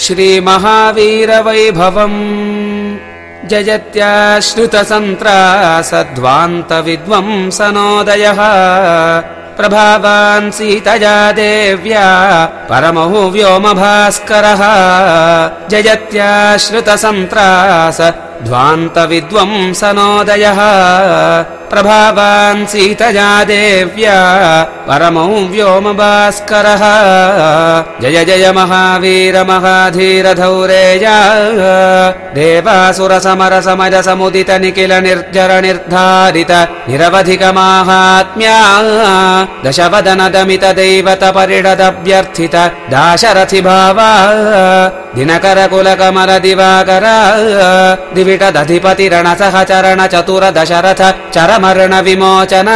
श्रीमहावीरवैभवम्। जयत्याश्रितसन्त्रासध्वान्तविद्वंसनोदयः प्रभावान् सीतया देव्या परमहु व्योमभास्करः। जयत्याश्रितसन्त्रास ध्वान्तविद्वंसनोदयः प्रभावान् सीतया देव्या परमौ व्योमभास्करः जय जय महावीर महाधीरधौरेया देवासुरसमरसमरसमुदित निखिल निर्जर निर्धारित निरवधिकमाहात्म्या दशवदनदमित दैवत परिणदभ्यर्थित दाशरथि भावा। दिनकर कुलकमल दिवाकर। दिविटदधिपतिरण सह चरण चतुर दशरथ चरमर्ण विमोचन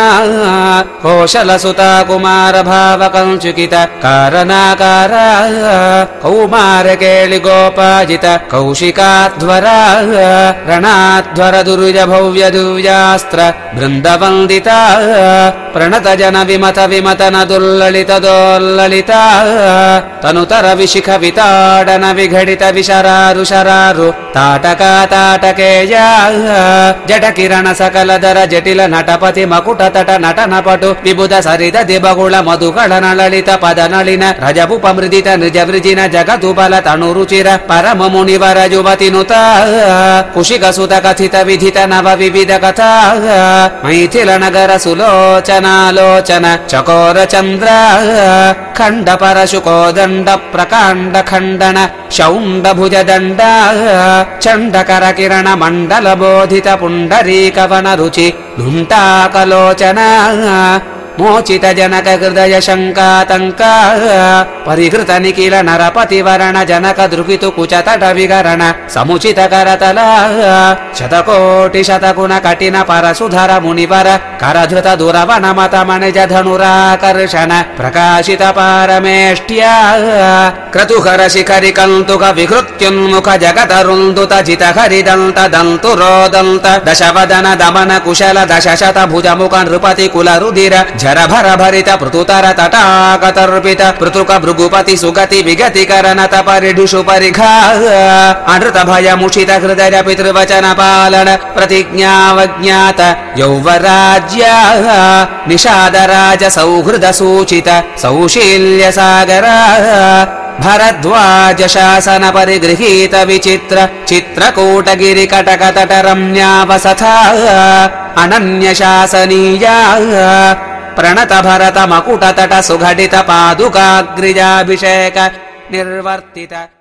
कोशलसुता कुमार भाव कञ्चुकित कारणाकार कौमार केळि गोपाजित कौशिकाध्वर रणाध्वर दुरुज भव्य दुर्यास्त्र बृन्दवन्दिता प्रणत जन विमत विमतन दुर्ललित दोल्ललिता तनुतर विशिख विताडन विघटित विशरारु शरारु ताटका ताटकेया जट किरण सकल दर जटिल नटपति मकुट तट नटन पटु विबुध सरित दिबगुळ मधुकळ नलित पद नलिन रजपुप मृदित निज वृजिन जगतु बल तनु रुचिर परम मुनिवर युवति नुत कुशिक सुत कथित विधित नव विविध कथा मैथिल नगर सुलोचनालोचन चकोर चन्द्र खण्ड परशुको दण्ड प्रकाण्ड खण्डन शौण्ड भुज दण्ड चण्डकर किरण मण्डल बोधित पुण्डरीकवन रुचि धुण्टाकलोचन मोचित जनक हृदय शङ्कातङ्क परिहृत निखिल नरपति वरण जनक द्रुकितु कुच तट विगरण समुचित करतल शतकोटि शतगुण कठिन परसुधर मुनिवर करधृत दुरवन मत मणिज धनुराकर्षण प्रकाशित पारमेष्ट्या क्रतुहर शिखरि कन्तुक विहृत्युन्मुख जगत रुन्दुत जित हरिदन्त दन्तु रोदन्त दशवदन दमन कुशल दश शत भुज नृपति कुल रुधिर भर भरित तटाकतर्पित पृथुक भृगुपति सुगति विगति करनत परिढुषु परिघा अनृत भय मुषित हृदय पितृवचन पालन प्रतिज्ञावज्ञात यौवराज्य निषाद राज सौहृद सूचित सौशील्य सागर भरद्वाज शासन परिगृहीत विचित्र चित्रकूटगिरि कटक तट रम्यावसथा अनन्य शासनीया प्रणत भरत मकुट तट सुघटित पादुकाग्रिजाभिषेक निर्वर्तित